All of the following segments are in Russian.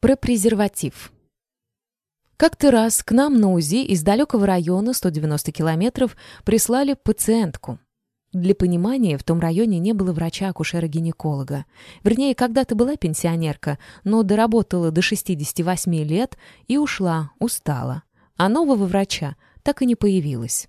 Про презерватив. Как-то раз к нам на УЗИ из далекого района 190 километров прислали пациентку. Для понимания, в том районе не было врача-акушера-гинеколога. Вернее, когда-то была пенсионерка, но доработала до 68 лет и ушла, устала. А нового врача так и не появилось.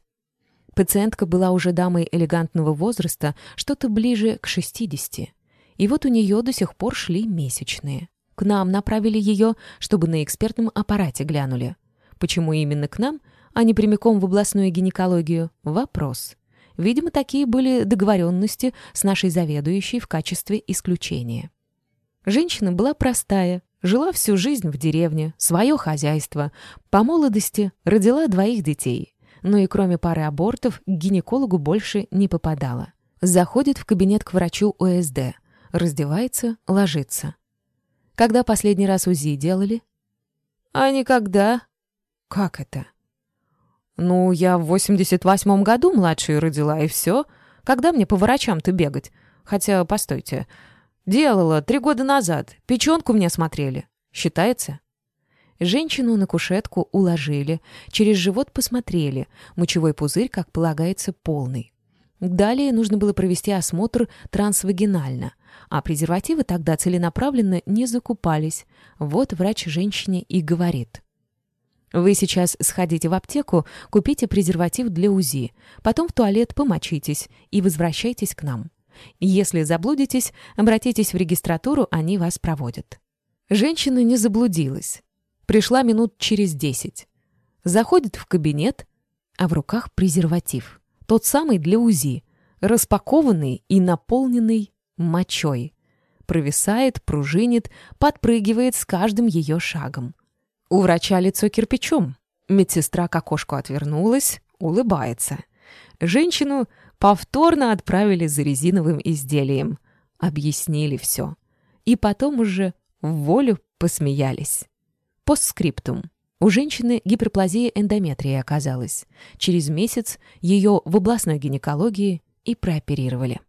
Пациентка была уже дамой элегантного возраста, что-то ближе к 60. И вот у нее до сих пор шли месячные. К нам направили ее, чтобы на экспертном аппарате глянули. Почему именно к нам, а не прямиком в областную гинекологию? Вопрос. Видимо, такие были договоренности с нашей заведующей в качестве исключения. Женщина была простая, жила всю жизнь в деревне, свое хозяйство. По молодости родила двоих детей. Но и кроме пары абортов к гинекологу больше не попадала. Заходит в кабинет к врачу ОСД, раздевается, ложится. Когда последний раз УЗИ делали? А никогда. Как это? Ну, я в 88-м году младшую родила, и все. Когда мне по врачам-то бегать? Хотя, постойте. Делала три года назад. Печенку мне смотрели. Считается? Женщину на кушетку уложили, через живот посмотрели, мочевой пузырь, как полагается, полный. Далее нужно было провести осмотр трансвагинально, а презервативы тогда целенаправленно не закупались. Вот врач женщине и говорит. Вы сейчас сходите в аптеку, купите презерватив для УЗИ, потом в туалет помочитесь и возвращайтесь к нам. Если заблудитесь, обратитесь в регистратуру, они вас проводят. Женщина не заблудилась. Пришла минут через десять. Заходит в кабинет, а в руках презерватив. Тот самый для УЗИ, распакованный и наполненный мочой. Провисает, пружинит, подпрыгивает с каждым ее шагом. У врача лицо кирпичом. Медсестра к окошку отвернулась, улыбается. Женщину повторно отправили за резиновым изделием. Объяснили все. И потом уже в волю посмеялись. Постскриптум. У женщины гиперплазия эндометрии оказалась. Через месяц ее в областной гинекологии и прооперировали.